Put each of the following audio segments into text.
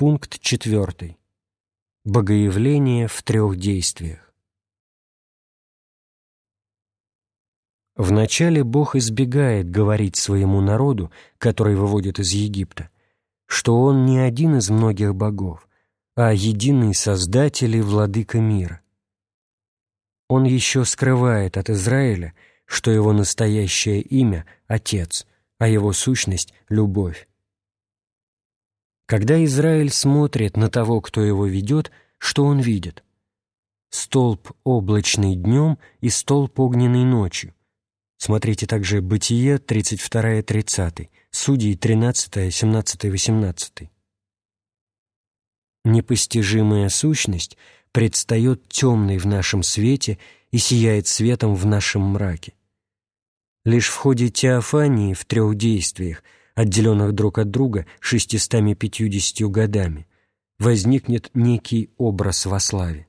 Пункт 4. Богоявление в трех действиях. Вначале Бог избегает говорить своему народу, который выводит из Египта, что Он не один из многих богов, а единый Создатель и Владыка мира. Он еще скрывает от Израиля, что его настоящее имя — Отец, а его сущность — Любовь. Когда Израиль смотрит на того, кто его ведет, что он видит? Столб облачный днем и столб огненный ночью. Смотрите также Бытие 32-30, Судьи 13, 17, 18. Непостижимая сущность предстает темной в нашем свете и сияет светом в нашем мраке. Лишь в ходе теофании в трех действиях – отделенных друг от друга 650 годами, возникнет некий образ во славе.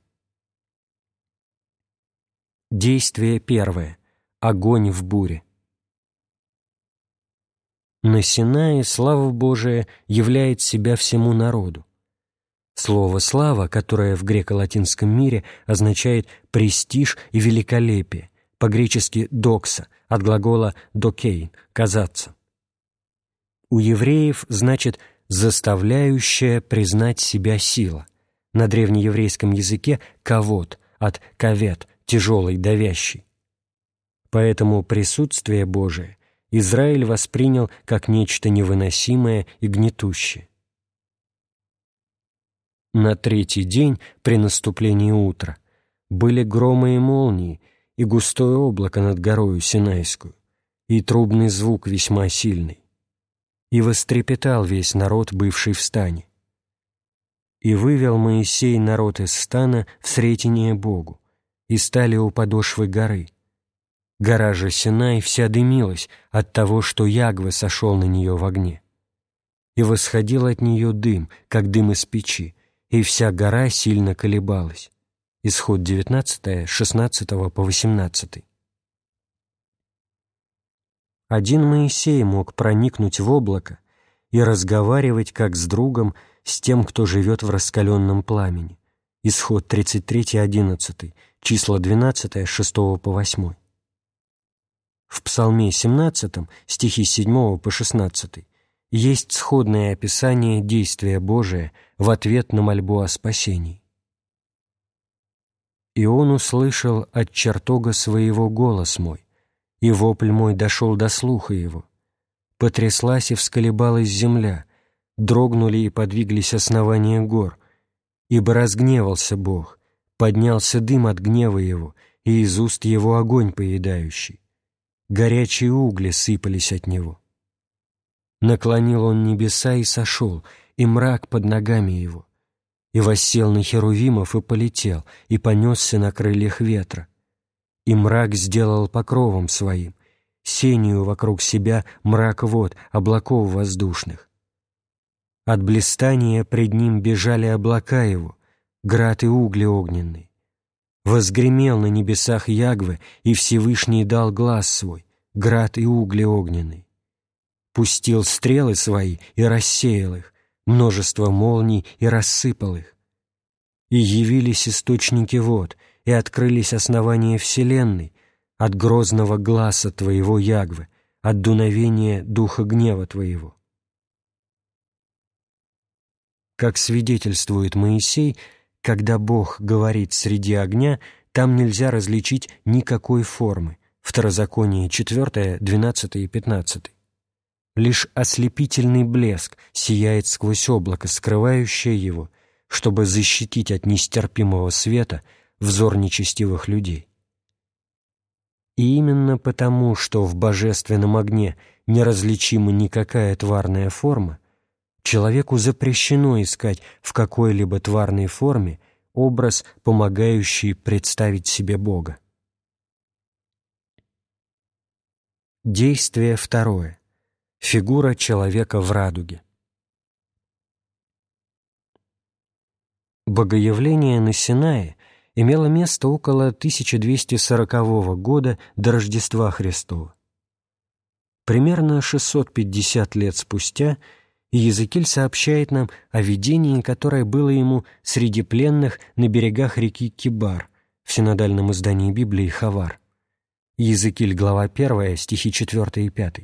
Действие первое. Огонь в буре. На Синае слава Божия являет себя всему народу. Слово «слава», которое в греко-латинском мире означает «престиж» и «великолепие», по-гречески «докса», от глагола «докейн» — «казаться» у евреев значит «заставляющая признать себя сила». На древнееврейском языке «кавод» от «кавет» — «тяжелый, давящий». Поэтому присутствие Божие Израиль воспринял как нечто невыносимое и гнетущее. На третий день, при наступлении утра, были громы и молнии, и густое облако над горою Синайскую, и трубный звук весьма сильный и вострепетал весь народ, бывший в стане. И вывел Моисей народ из стана в сретение Богу, и стали у подошвы горы. Гора же Синай вся дымилась от того, что Ягвы сошел на нее в огне. И восходил от нее дым, как дым из печи, и вся гора сильно колебалась. Исход 19, 16 по 18. Один Моисей мог проникнуть в облако и разговаривать как с другом, с тем, кто живет в раскаленном пламени. Исход 33.11, числа 12, 6 по 8. В Псалме 17, стихи 7 по 16, есть сходное описание действия Божия в ответ на мольбу о спасении. «И он услышал от чертога своего голос мой, и вопль мой дошел до слуха его. Потряслась и всколебалась земля, дрогнули и подвиглись основания гор, ибо разгневался Бог, поднялся дым от гнева его, и из уст его огонь поедающий. Горячие угли сыпались от него. Наклонил он небеса и сошел, и мрак под ногами его, и воссел на херувимов и полетел, и понесся на крыльях ветра и мрак сделал покровом своим, сенью вокруг себя мрак вод, облаков воздушных. От блистания пред ним бежали облака его, град и угли огненные. Возгремел на небесах Ягвы, и Всевышний дал глаз свой, град и угли огненные. Пустил стрелы свои и рассеял их, множество молний и рассыпал их. И явились источники вод — и открылись основания Вселенной от грозного глаза Твоего, Ягвы, от дуновения духа гнева Твоего. Как свидетельствует Моисей, когда Бог говорит среди огня, там нельзя различить никакой формы. Второзаконие 4, 12 и 15. Лишь ослепительный блеск сияет сквозь облако, скрывающее его, чтобы защитить от нестерпимого света – взор нечестивых людей. И именно потому, что в божественном огне неразличима никакая тварная форма, человеку запрещено искать в какой-либо тварной форме образ, помогающий представить себе Бога. Действие второе. Фигура человека в радуге. Богоявление на Синае имело место около 1240 года до Рождества Христова. Примерно 650 лет спустя и Езекиль сообщает нам о видении, которое было ему среди пленных на берегах реки Кибар в синодальном издании Библии Хавар. Езекиль, глава 1, стихи 4 и 5.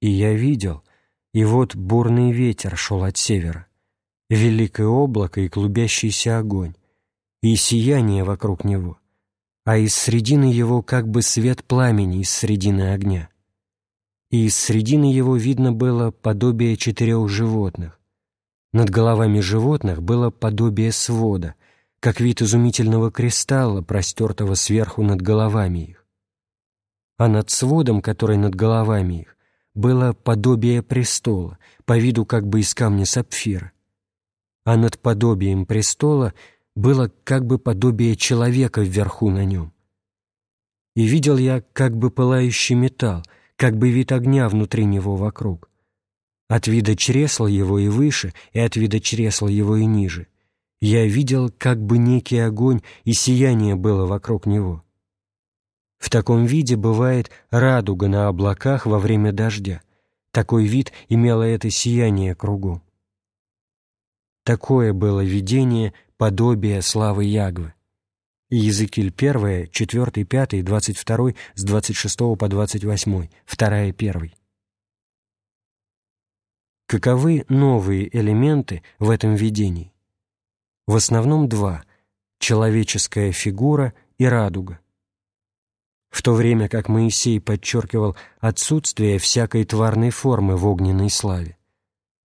«И я видел, и вот бурный ветер шел от севера, великое облако и клубящийся огонь, и сияние вокруг него, а из средины его как бы свет пламени из средины огня. И из средины его видно было подобие четырех животных. Над головами животных было подобие свода, как вид изумительного кристалла, простертого сверху над головами их. А над сводом, который над головами их, было подобие престола, по виду как бы из камня сапфира. А над подобием престола было как бы подобие человека вверху на нем. И видел я как бы пылающий металл, как бы вид огня внутри него вокруг. От вида чресла его и выше, и от вида чресла его и ниже. Я видел как бы некий огонь, и сияние было вокруг него. В таком виде бывает радуга на облаках во время дождя. Такой вид имело это сияние кругом. Такое было видение подобие славы Ягвы. Иезекииль 1, 4, 5, 22, с 26 по 28, 2, 1. Каковы новые элементы в этом видении? В основном два – человеческая фигура и радуга в то время как Моисей подчеркивал отсутствие всякой тварной формы в огненной славе.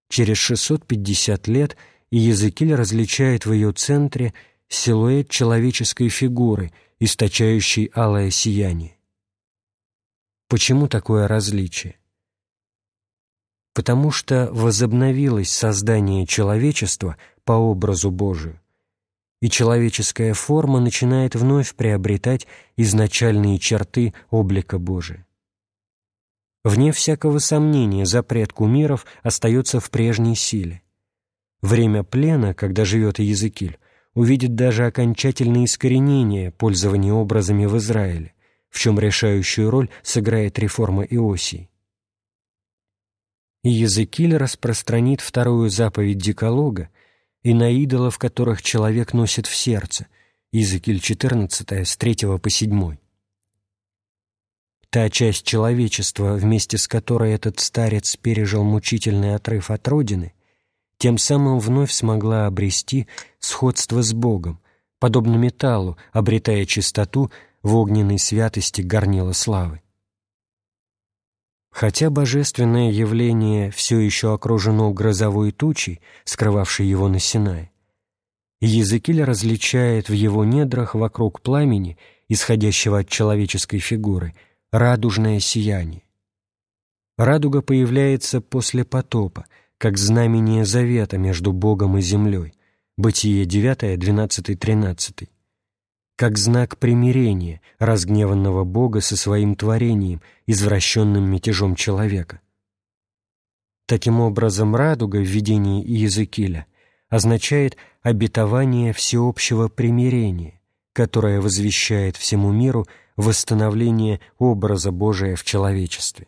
Через 650 лет Иезекииль различает в ее центре силуэт человеческой фигуры, источающей алое сияние. Почему такое различие? Потому что возобновилось создание человечества по образу Божию, и человеческая форма начинает вновь приобретать изначальные черты облика Божия. Вне всякого сомнения запрет кумиров остается в прежней силе. Время плена, когда живет Иезекииль, увидит даже окончательное искоренение пользования образами в Израиле, в чем решающую роль сыграет реформа Иосии. Иезекииль распространит вторую заповедь Деколога и на идолов, которых человек носит в сердце. Иезекииль 14, с 3 по 7. Та часть человечества, вместе с которой этот старец пережил мучительный отрыв от Родины, тем самым вновь смогла обрести сходство с Богом, подобно металлу, обретая чистоту в огненной святости горнила славы. Хотя божественное явление все еще окружено грозовой тучей, скрывавшей его на Синае, Езекиль различает в его недрах вокруг пламени, исходящего от человеческой фигуры, радужное сияние. Радуга появляется после потопа, как знамение завета между Богом и землей, Бытие 9, 12, 13 как знак примирения разгневанного Бога со своим творением, извращенным мятежом человека. Таким образом, радуга в видении Иезекииля означает обетование всеобщего примирения, которое возвещает всему миру восстановление образа Божия в человечестве.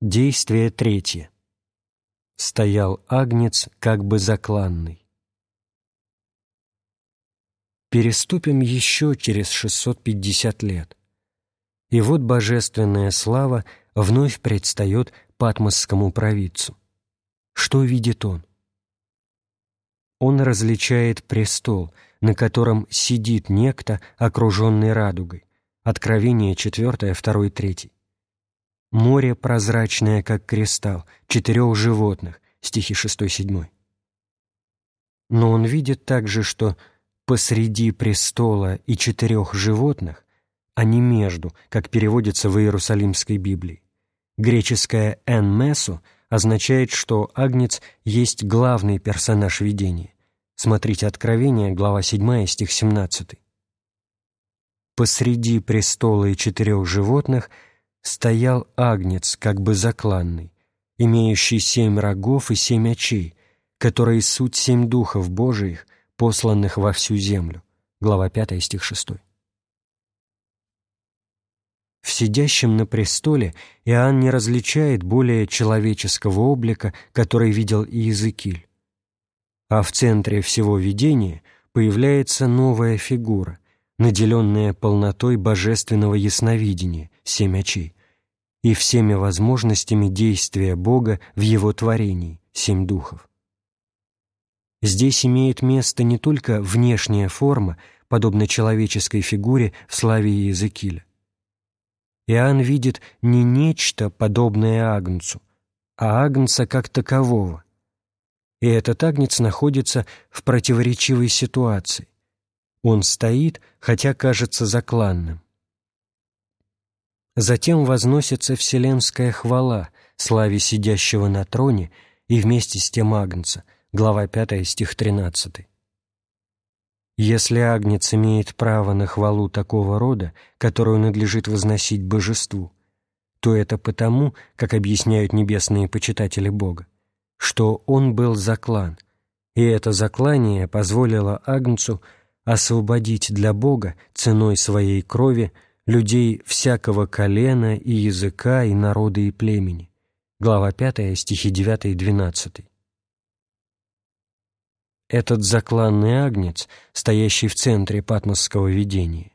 Действие третье. Стоял агнец как бы закланный переступим еще через 650 лет. И вот божественная слава вновь предстает патмосскому провидцу. Что видит он? Он различает престол, на котором сидит некто, окруженный радугой. Откровение 4, 2, 3. Море прозрачное, как кристалл, четырех животных, стихи 6, 7. Но он видит также, что посреди престола и четырех животных, а не между, как переводится в Иерусалимской Библии. Греческое «эн месу» означает, что Агнец есть главный персонаж видения. Смотрите Откровение, глава 7, стих 17. Посреди престола и четырех животных стоял Агнец, как бы закланный, имеющий семь рогов и семь очей, которые суть семь духов Божиих, посланных во всю землю. Глава 5, стих 6. в сидящем на престоле Иоанн не различает более человеческого облика, который видел Иезекииль. А в центре всего видения появляется новая фигура, наделенная полнотой божественного ясновидения, семь очей, и всеми возможностями действия Бога в Его творении, семь духов. Здесь имеет место не только внешняя форма, подобно человеческой фигуре в славе Иезекииля. Иоанн видит не нечто, подобное Агнцу, а Агнца как такового. И этот Агнец находится в противоречивой ситуации. Он стоит, хотя кажется закланным. Затем возносится вселенская хвала славе сидящего на троне и вместе с тем Агнца, глава 5, стих 13. Если Агнец имеет право на хвалу такого рода, которую надлежит возносить божеству, то это потому, как объясняют небесные почитатели Бога, что он был заклан, и это заклание позволило Агнцу освободить для Бога ценой своей крови людей всякого колена и языка и народа и племени. Глава 5, стихи 9 и 12. Этот закланный агнец, стоящий в центре патмосского видения,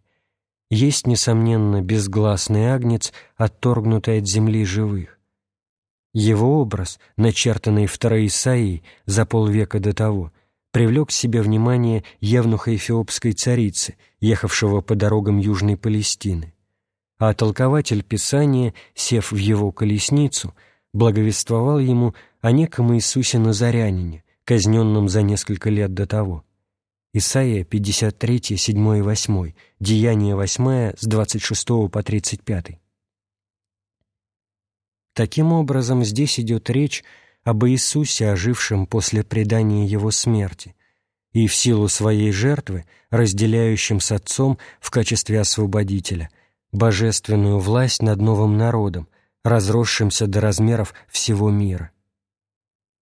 есть, несомненно, безгласный агнец, отторгнутый от земли живых. Его образ, начертанный в Исаии за полвека до того, привлек к себе внимание евнуха эфиопской царицы, ехавшего по дорогам Южной Палестины. А толкователь Писания, сев в его колесницу, благовествовал ему о неком Иисусе Назарянине, казненном за несколько лет до того. Исайя 53, 7 и 8, Деяние 8 с 26 по 35. Таким образом, здесь идет речь об Иисусе, ожившем после предания Его смерти, и в силу своей жертвы, разделяющем с Отцом в качестве освободителя, божественную власть над новым народом, разросшимся до размеров всего мира.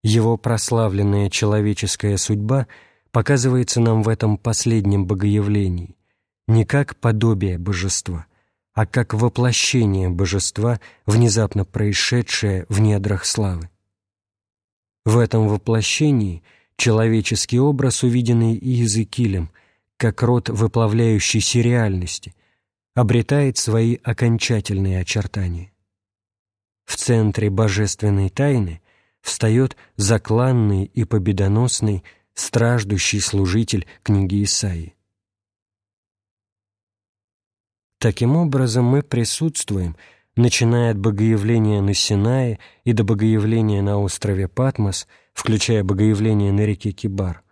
Его прославленная человеческая судьба показывается нам в этом последнем богоявлении не как подобие божества, а как воплощение божества, внезапно происшедшее в недрах славы. В этом воплощении человеческий образ, увиденный Иезекиилем, как род выплавляющейся реальности, обретает свои окончательные очертания. В центре божественной тайны встает закланный и победоносный, страждущий служитель книги Исаии. Таким образом, мы присутствуем, начиная от богоявления на Синае и до богоявления на острове Патмос, включая богоявление на реке Кибар,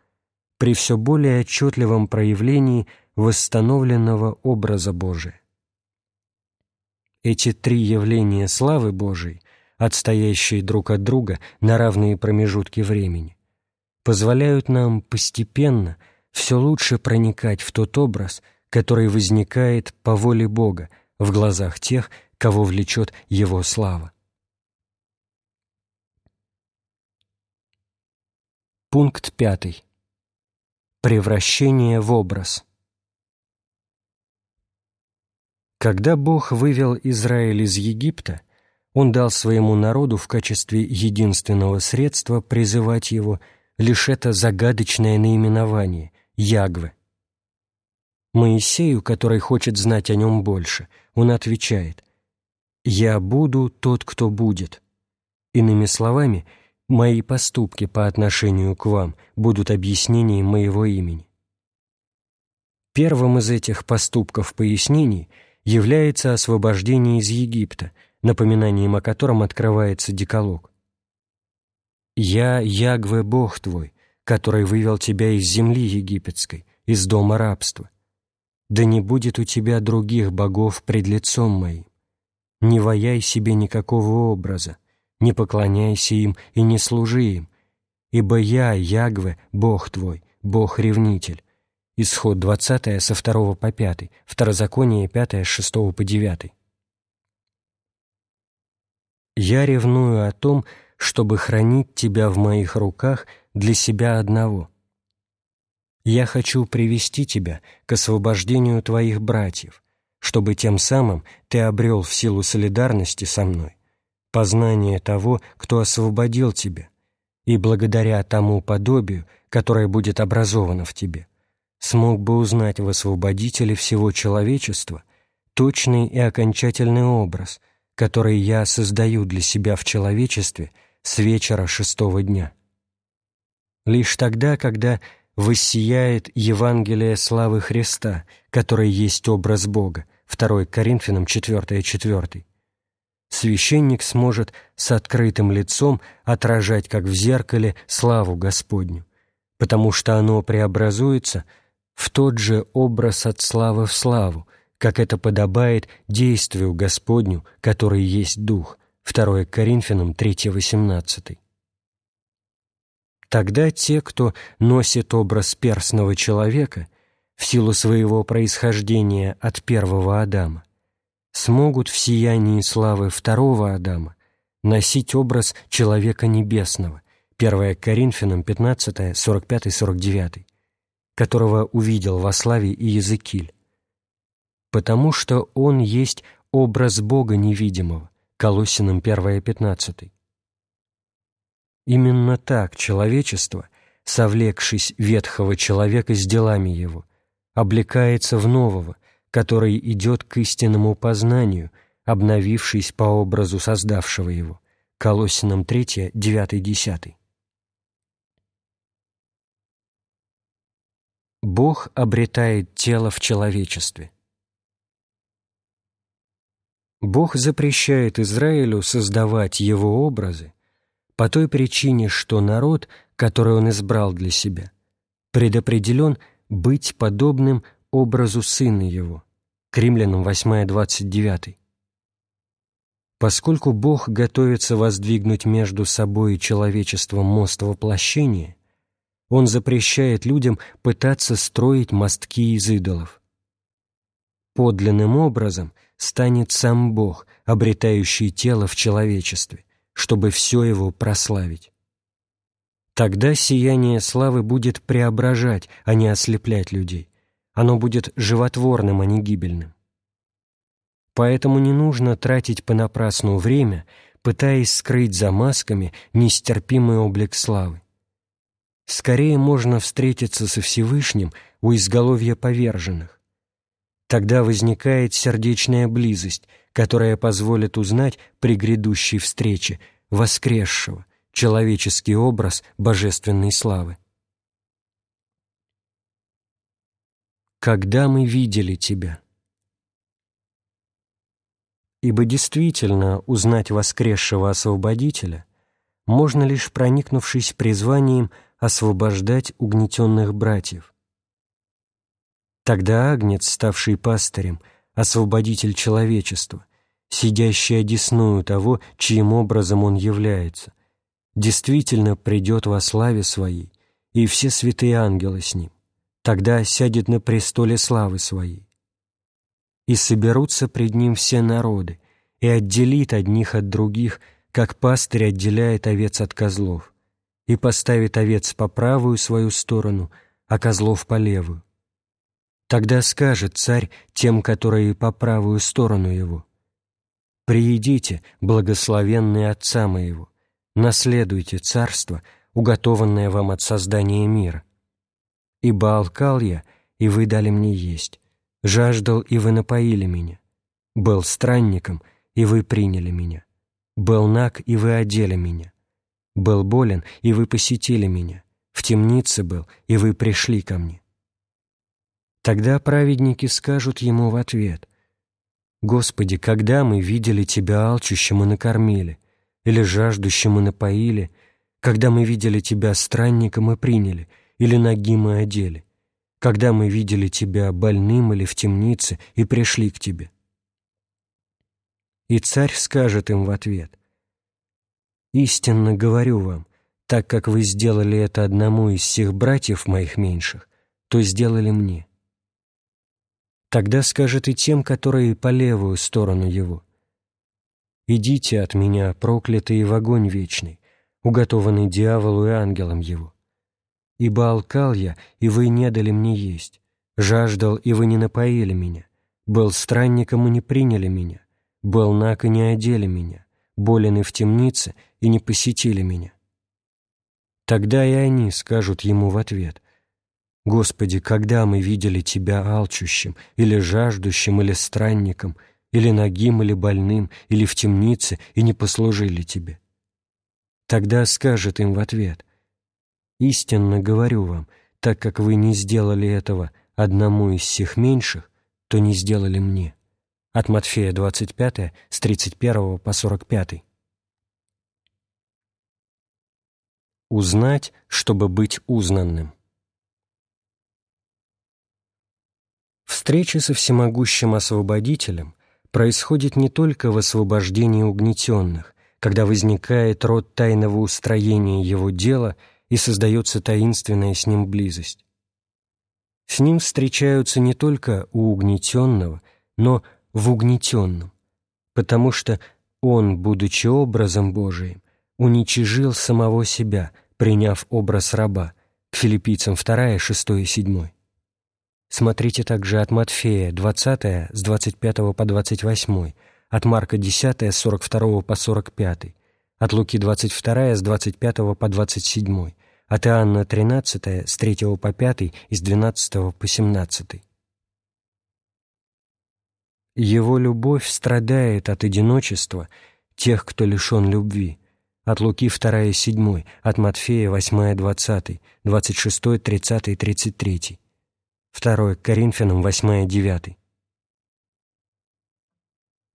при все более отчетливом проявлении восстановленного образа Божия. Эти три явления славы Божией отстоящие друг от друга на равные промежутки времени, позволяют нам постепенно все лучше проникать в тот образ, который возникает по воле Бога в глазах тех, кого влечет Его слава. Пункт пятый. Превращение в образ. Когда Бог вывел Израиль из Египта, он дал своему народу в качестве единственного средства призывать его лишь это загадочное наименование – Ягве. Моисею, который хочет знать о нем больше, он отвечает «Я буду тот, кто будет». Иными словами, мои поступки по отношению к вам будут объяснением моего имени. Первым из этих поступков-пояснений является освобождение из Египта – напоминанием о котором открывается декалог. «Я Ягве Бог твой, который вывел тебя из земли египетской, из дома рабства. Да не будет у тебя других богов пред лицом моим. Не ваяй себе никакого образа, не поклоняйся им и не служи им, ибо я, Ягве, Бог твой, Бог-ревнитель». Исход 20 со 2 по 5, Второзаконие 5 с 6 по 9. Я ревную о том, чтобы хранить тебя в моих руках для себя одного. Я хочу привести тебя к освобождению твоих братьев, чтобы тем самым ты обрел в силу солидарности со мной познание того, кто освободил тебя, и благодаря тому подобию, которое будет образовано в тебе, смог бы узнать в освободителе всего человечества точный и окончательный образ, который я создаю для себя в человечестве с вечера шестого дня. Лишь тогда, когда воссияет Евангелие славы Христа, который есть образ Бога, 2 Коринфянам 4.4, священник сможет с открытым лицом отражать, как в зеркале, славу Господню, потому что оно преобразуется в тот же образ от славы в славу, как это подобает действию Господню, который есть Дух. 2 Коринфянам 3.18. Тогда те, кто носит образ перстного человека в силу своего происхождения от первого Адама, смогут в сиянии славы второго Адама носить образ человека небесного, 1 Коринфянам 15, 45-49, которого увидел во славе и Языкиль, потому что он есть образ Бога невидимого, Колосинам 1, 15. Именно так человечество, совлекшись ветхого человека с делами его, облекается в нового, который идет к истинному познанию, обновившись по образу создавшего его. Колосинам 3, 9, 10. Бог обретает тело в человечестве. Бог запрещает Израилю создавать его образы, по той причине, что народ, который он избрал для себя, предопределен быть подобным образу Сына Его. К римлянам 8.29. Поскольку Бог готовится воздвигнуть между собой и человечеством мост воплощения, Он запрещает людям пытаться строить мостки из идолов. Подлинным образом станет сам Бог, обретающий тело в человечестве чтобы все его прославить. Тогда сияние славы будет преображать, а не ослеплять людей. Оно будет животворным, а не гибельным. Поэтому не нужно тратить понапрасну время, пытаясь скрыть за масками нестерпимый облик славы. Скорее можно встретиться со Всевышним у изголовья поверженных. Тогда возникает сердечная близость, которая позволит узнать при грядущей встрече воскресшего, человеческий образ божественной славы. Когда мы видели Тебя? Ибо действительно узнать воскресшего освободителя можно лишь проникнувшись призванием освобождать угнетенных братьев. Тогда Агнец, ставший пастырем, освободитель человечества, сидящий одесную того, чьим образом он является, действительно придет во славе своей, и все святые ангелы с ним, тогда сядет на престоле славы своей. И соберутся пред ним все народы, и отделит одних от других, как пастырь отделяет овец от козлов, и поставит овец по правую свою сторону, а козлов по левую. Тогда скажет царь тем, которые по правую сторону его, Приидите, благословенные Отца моего, наследуйте царство, уготованное вам от создания мира. Ибо алкал я, и вы дали мне есть, жаждал, и вы напоили меня, был странником, и вы приняли меня, был наг, и вы одели меня, был болен, и вы посетили меня, в темнице был, и вы пришли ко мне. Тогда праведники скажут ему в ответ — Господи, когда мы видели Тебя алчущим и накормили, или жаждущим и напоили, когда мы видели Тебя странником и приняли, или нагим и одели, когда мы видели Тебя больным или в темнице и пришли к Тебе. И царь скажет им в ответ, «Истинно говорю вам, так как вы сделали это одному из всех братьев моих меньших, то сделали мне». Тогда скажет и тем, которые по левую сторону его. «Идите от меня, проклятые в огонь вечный, уготованный дьяволу и ангелам его. Ибо алкал я, и вы не дали мне есть, жаждал, и вы не напоили меня, Был странником и не приняли меня, был наг и не одели меня, болен и в темнице и не посетили меня. Тогда и они скажут ему в ответ, «Господи, когда мы видели Тебя алчущим, или жаждущим, или странником, или нагим, или больным, или в темнице, и не послужили Тебе?» Тогда скажет им в ответ, «Истинно говорю вам, так как вы не сделали этого одному из всех меньших, то не сделали мне». От Матфея 25, с 31 по 45. Узнать, чтобы быть узнанным. Встреча со всемогущим освободителем происходит не только в освобождении угнетенных, когда возникает род тайного устроения его дела и создается таинственная с ним близость. С ним встречаются не только у угнетенного, но в угнетенном, потому что он, будучи образом Божиим, уничижил самого себя, приняв образ раба, к филиппийцам 2, 6 и 7. Смотрите также от Матфея 20 с 25 по 28, от Марка 10 с 42 по 45, от Луки 22 с 25 по 27, от Иоанна 13 с 3 по 5 и с 12 по 17. Его любовь страдает от одиночества тех, кто лишен любви, от Луки 2 7, от Матфея 8 20, 26 30 33. 2 Коринфянам 8 9.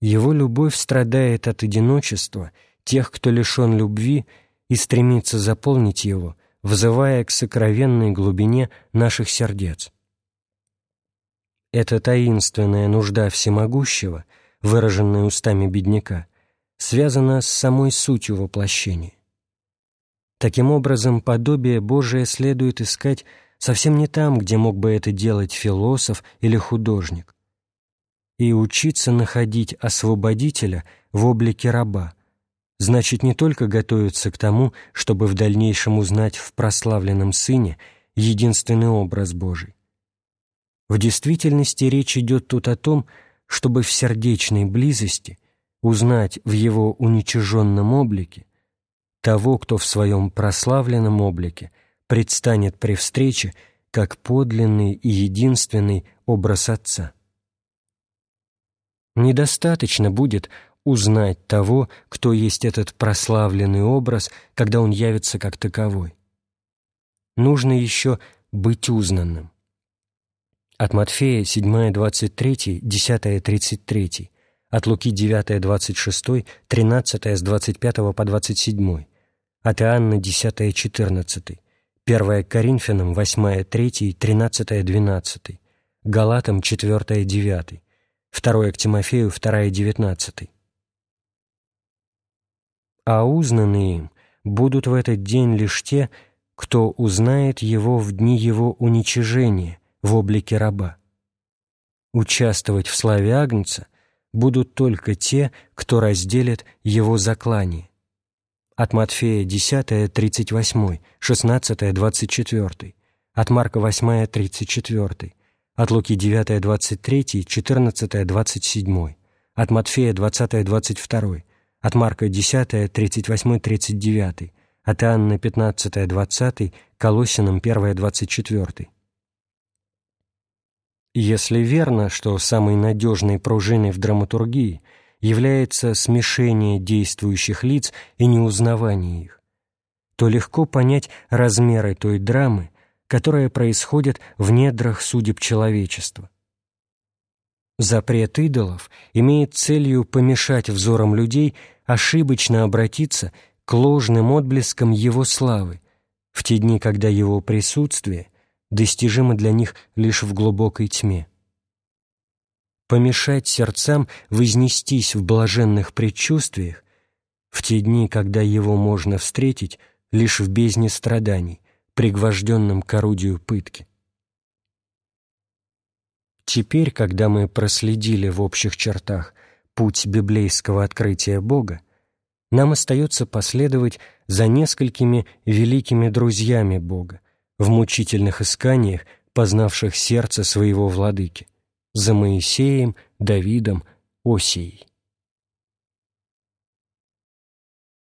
Его любовь страдает от одиночества тех, кто лишен любви и стремится заполнить его, вызывая к сокровенной глубине наших сердец. Эта таинственная нужда всемогущего, выраженная устами бедняка, связана с самой сутью воплощения. Таким образом, подобие Божие следует искать совсем не там, где мог бы это делать философ или художник, и учиться находить освободителя в облике раба, значит не только готовиться к тому, чтобы в дальнейшем узнать в прославленном Сыне единственный образ Божий. В действительности речь идет тут о том, чтобы в сердечной близости узнать в его уничиженном облике того, кто в своем прославленном облике предстанет при встрече как подлинный и единственный образ Отца. Недостаточно будет узнать того, кто есть этот прославленный образ, когда он явится как таковой. Нужно еще быть узнанным. От Матфея 7:23, 10:33, от Луки 9:26, 13 с 25 по 27, от Иоанна 10:14, 1 Коринфянам 8:3, 13:12, Галатам 4:9, 2 к Тимофею 2:19. А узнанные будут в этот день лишь те, кто узнает его в дни его уничижения в облике раба. Участвовать в славе Агнца будут только те, кто разделит его заклание. От Матфея 10, 38, 16, 24, от Марка 8, 34, от Луки 9, 23, 14, 27, от Матфея 20, 22, от Марка 10, 38, 39, от Иоанна 15, 20, Колосинам 1, 24. Если верно, что самой надежной пружиной в драматургии является смешение действующих лиц и неузнавание их, то легко понять размеры той драмы, которая происходит в недрах судеб человечества. Запрет идолов имеет целью помешать взорам людей ошибочно обратиться к ложным отблескам его славы в те дни, когда его присутствие достижимо для них лишь в глубокой тьме. Помешать сердцам вознестись в блаженных предчувствиях в те дни, когда его можно встретить лишь в бездне страданий, пригвожденном к орудию пытки. Теперь, когда мы проследили в общих чертах путь библейского открытия Бога, нам остается последовать за несколькими великими друзьями Бога, в мучительных исканиях, познавших сердце своего владыки, за Моисеем, Давидом, Осией.